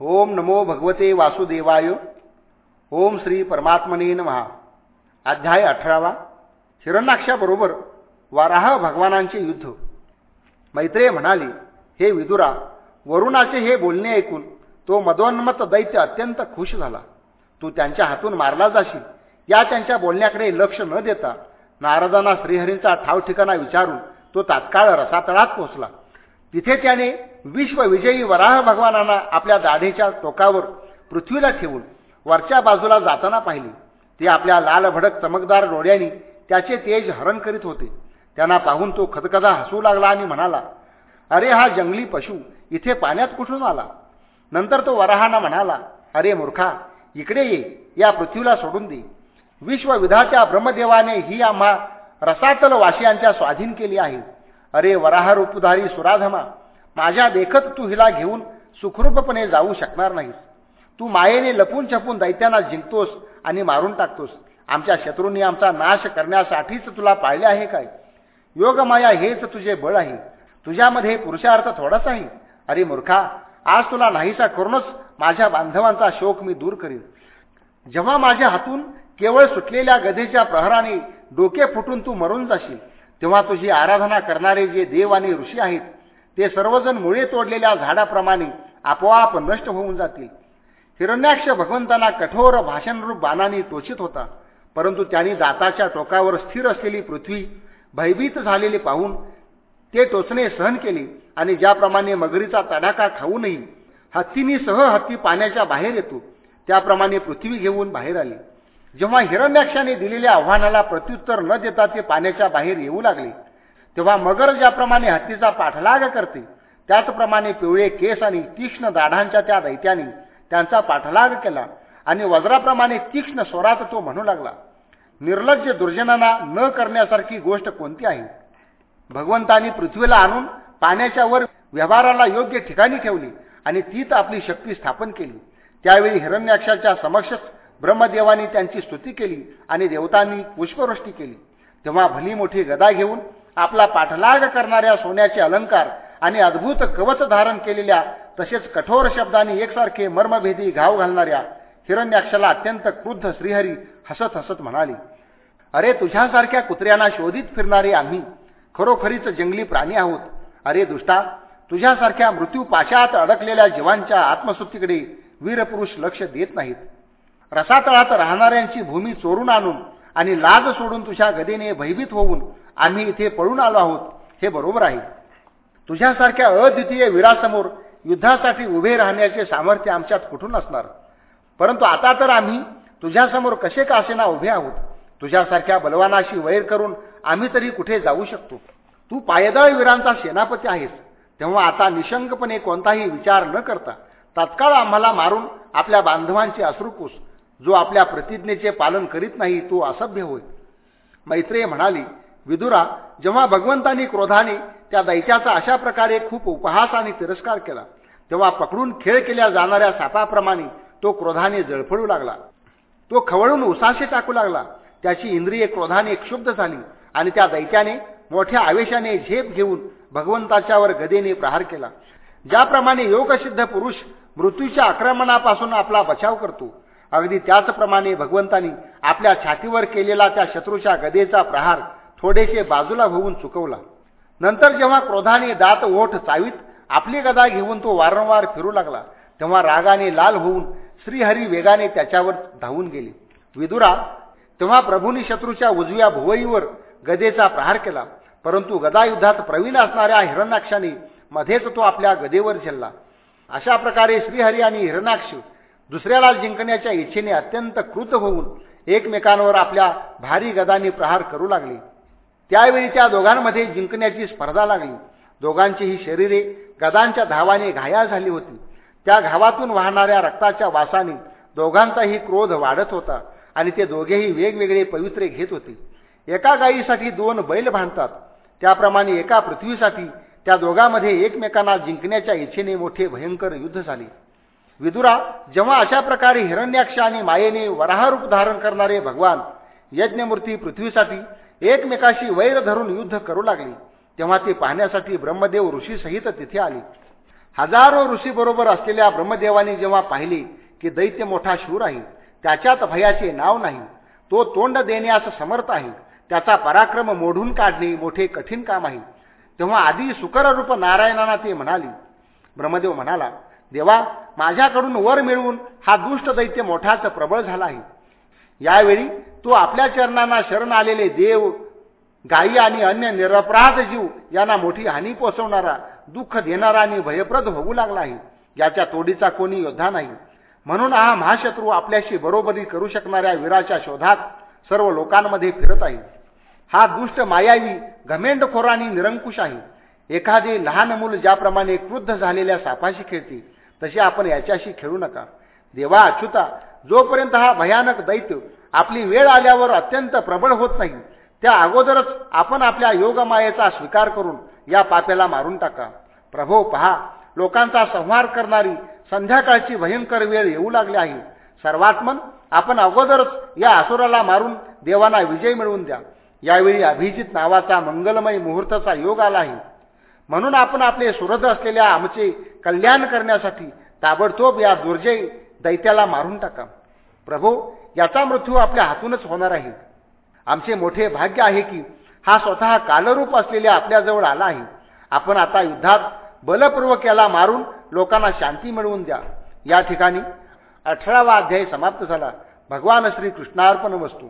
ओम नमो भगवते वासुदेवाय। ओम श्री परमात्मने महा अध्याय अठरावा। हिरणाक्षाबरोबर वाराह भगवानांचे युद्ध। मैत्रेय म्हणाली हे विदुरा वरुणाचे हे बोलणे ऐकून तो मदोन्मत दैत्य अत्यंत खुश झाला. तू त्यांच्या हातून मारला जाशील या त्यांच्या बोलण्याकडे लक्ष न देता नारदांना श्रीहरींचा ठावठिकाणा विचारून तो तात्काळ रसातळात पोहोचला. तिथे त्याने विश्वविजयी वराह भगवानांना आपल्या दाढेच्या टोकावर पृथ्वीला ठेवून वरच्या बाजूला जाताना पाहिले. ते आपल्या लालभडक चमकदार डोळ्यांनी त्याचे तेज हरण करीत होते. त्यांना पाहून तो खदखदा हसू लागला आणि म्हणाला अरे हा जंगली पशु इथे पाण्यात कुठून आला? नंतर तो वराहाना म्हणाला अरे मूर्खा इकडे ये या पृथ्वीला सोडून दे. विश्वविधाच्या ब्रह्मदेवाने ही आम्हा रसातल वासियांच्या स्वाधीन केली आहे. अरे वराह रूपधारी सुराधमा माझ्या देखत तू हिला घेऊन सुखरूपपणे जाऊ शकणार नाहीस. तू मायेने लपून छपून दैत्यांना जिंकतोस आणि मारून टाकतोस. आमच्या शत्रूंनी आमचा नाश करण्यासाठीच तुला पाळले आहे काय? योगमाया हेच तुझे बळ आहे. तुझ्यामध्ये पुरुषार्थ थोडाच आहे. अरे मूर्खा आज तुला नाहीसा करूनच माझ्या बांधवांचा शोक मी दूर करीन. जेव्हा माझ्या हातून केवळ सुटलेल्या गधेच्या प्रहराने डोके फुटून तू मरून जाशील तेव्हा तुझी आराधना करणारे जे देव आणि ऋषी आहेत ते सर्वजण मुळे तोडलेल्या झाडाप्रमाणे आपोआप नष्ट होऊन जातील. हिरण्याक्ष भगवंतांना कठोर भाषणरूप बाणाने टोचित होता परंतु त्यांनी दाताच्या टोकावर स्थिर असलेली पृथ्वी भयभीत झालेली पाहून ते टोचणे सहन केले आणि ज्याप्रमाणे मगरीचा तडाखा खाऊनही हत्तीनी सह हत्ती पाण्याच्या बाहेर येतो त्याप्रमाणे पृथ्वी घेऊन बाहेर आली. जेव्हा हिरण्याक्षाने दिलेल्या आव्हानाला प्रत्युत्तर न देता ते पाण्याच्या बाहेर येऊ लागले तेव्हा मगर ज्याप्रमाणे हत्तीचा पाठलाग करते त्याचप्रमाणे पिवळे केस आणि तीक्ष्ण दाढांच्या त्या दैत्याने त्यांचा पाठलाग केला आणि वज्राप्रमाणे तीक्ष्ण स्वरात तो म्हणू लागला निर्लज्ज दुर्जनांना न करण्यासारखी गोष्ट कोणती आहे? भगवंतानी पृथ्वीला आणून पाण्याच्या वर व्यवहाराला योग्य ठिकाणी ठेवली आणि तीच आपली शक्ती स्थापन केली. त्यावेळी हिरण्याक्षाच्या समक्षच ब्रह्मदेवानी त्यांची स्तुती केली आणि देवतांनी पुष्पवृष्टी केली. तेव्हा भली मोठी गदा घेऊन आपला पाठलाग करणाऱ्या सोन्याचे अलंकार आणि अद्भुत कवच धारण केलेल्या तसेच कठोर शब्दांनी एकसारखे मर्मभेदी घाव घालणाऱ्या हिरण्याक्षाला अत्यंत क्रुद्ध श्रीहरी हसत हसत म्हणाली अरे तुझ्यासारख्या कुत्र्यांना शोधित फिरणारे आम्ही खरोखरीच जंगली प्राणी आहोत. अरे दुष्टा तुझ्यासारख्या मृत्यू पाशात अडकलेल्या जीवांच्या आत्मसुत्तीकडे वीरपुरुष लक्ष देत नाहीत. रसातळात राहणाऱ्यांची भूमी चोरून आणून आणि लाज सोडून तुझ्या गदेने भयभीत होऊन आम्ही इथे पळून आलो आहोत हे बरोबर आहे. तुझ्यासारख्या अद्वितीय वीरासमोर युद्धासाठी उभे राहण्याचे सामर्थ्य आमच्यात कुठून असणार? परंतु आता तर आम्ही तुझ्यासमोर कसे कासेना उभे आहोत? तुझ्यासारख्या बलवानाशी वैर करून आम्ही तरी कुठे जाऊ शकतो? तू पायदळ वीरांचा सेनापती आहेस तेव्हा आता निशंकपणे कोणताही विचार न करता तत्काळ आम्हाला मारून आपल्या बांधवांचे अश्रुकूस जो आपल्या प्रतिज्ञेचे पालन करीत नाही तो असभ्य होय. मैत्रेय म्हणाली विदुरा जेव्हा भगवंतांनी क्रोधाने त्या दैत्याचा अशा प्रकारे खूप उपहास आणि तिरस्कार केला तेव्हा पकडून खेळ केल्या जाणाऱ्या सापाप्रमाणे तो क्रोधाने जळफळू लागला. तो खवळून उसाशे टाकू लागला. त्याची इंद्रिये क्रोधाने क्षुब्ध झाली आणि त्या दैत्याने मोठ्या आवेशाने झेप घेऊन भगवंताच्यावर गदेने प्रहार केला. ज्याप्रमाणे योगसिद्ध पुरुष मृत्यूच्या आक्रमणापासून आपला बचाव करतो अगदी त्याचप्रमाणे भगवंतानी आपल्या छातीवर केलेला त्या शत्रूच्या गदेचा प्रहार थोडेसे बाजूला होऊन चुकवला. नंतर जेव्हा क्रोधाने दात ओठ चावीत आपली गदा घेऊन तो वारंवार फिरू लागला तेव्हा रागाने लाल होऊन श्रीहरी वेगाने त्याच्यावर धावून गेले. विदुरा तेव्हा प्रभूंनी शत्रूच्या उजव्या भुवईवर गदेचा प्रहार केला परंतु गदायुद्धात प्रवीण असणाऱ्या हिरणाक्षाने मध्येच तो आपल्या गदेवर झेलला. अशा प्रकारे श्रीहरी आणि हिरणाक्ष दुसऱ्याला जिंकण्याच्या इच्छेने अत्यंत कृत होऊन एकमेकांवर आपल्या भारी गदांनी प्रहार करू लागले. त्यावेळी त्या दोघांमध्ये जिंकण्याची स्पर्धा लागली. दोघांचीही शरीरे गदांच्या धावाने घायाळ झाली होती. त्या घावातून वाहणाऱ्या रक्ताच्या वासाने दोघांचाही क्रोध वाढत होता आणि ते दोघेही वेगवेगळे पवित्रे घेत होते. एका गायीसाठी दोन बैल बांधतात. त्याप्रमाणे एका पृथ्वीसाठी त्या दोघांमध्ये एकमेकांना जिंकण्याच्या इच्छेने मोठे भयंकर युद्ध झाले. विदुरा जेव्हा अशा प्रकारे हिरण्याक्ष आणि मायेने वराहरूप धारण करणारे भगवान यज्ञमूर्ती पृथ्वीसाठी एकमेकाशी वैर धरून युद्ध करू लागले तेव्हा ते पाहण्यासाठी ब्रह्मदेव ऋषीसहित तिथे आले. हजारो ऋषीबरोबर असलेल्या ब्रह्मदेवाने जेव्हा पाहिले की दैत्य मोठा शूर आहे त्याच्यात भयाचे नाव नाही तो तोंड देण्यास समर्थ आहे त्याचा पराक्रम मोडून काढणे मोठे कठीण काम आहे. तेव्हा आधी सुकररूप नारायणांना ते म्हणाले. ब्रह्मदेव म्हणाला देवा माझ्याकडून वर मिळवून हा दुष्ट दैत्य मोठाच प्रबळ झाला आहे. यावेळी तो आपल्या चरणांना शरण आलेले देव गायी आणि अन्य निरपराध जीव यांना मोठी हानी पोचवणारा दुःख देणारा आणि भयप्रद होऊ लागला आहे. याच्या तोडीचा कोणी योद्धा नाही. म्हणून हा महाशत्रू आपल्याशी बरोबरी करू शकणाऱ्या वीराच्या शोधात सर्व लोकांमध्ये फिरत आहे. हा दुष्ट मायावी घमेंडखोर आणि निरंकुश आहे. एखादे लहान मूल ज्याप्रमाणे क्रुद्ध झालेल्या सापाशी खेळते तसे आपण याच्याशी खेळू नका. देवा अच्युता जोपर्यंत हा भयानक दैत्य आपली वेळ आल्यावर अत्यंत प्रबळ होत नाही त्या अगोदरच आपण आपल्या योगमायेचा स्वीकार करून या पाप्याला मारून टाका. प्रभो पहा लोकांचा संहार करणारी संध्याकाळची भयंकर वेळ येऊ लागली आहे. सर्वात्मन आपण अगोदरच या असुराला मारून देवांना विजय मिळवून द्या. यावेळी अभिजित नावाचा मंगलमय मुहूर्ताचा योग आला आहे. म्हणून आपण आपले सुरद असलेल्या आमचे कल्याण करण्यासाठी ताबडतोब या दुर्जय दैत्याला मारून टाका. प्रभो याचा मृत्यू आपल्या हातूनच होणार आहे. आमचे मोठे भाग्य आहे की हा स्वतः कालरूप असलेल्या आपल्याजवळ आला आहे. आपण आता युद्धात बलपूर्वक याला मारून लोकांना शांती मिळवून द्या. या ठिकाणी अठरावा अध्याय समाप्त झाला. भगवान श्रीकृष्णार्पण वस्तू.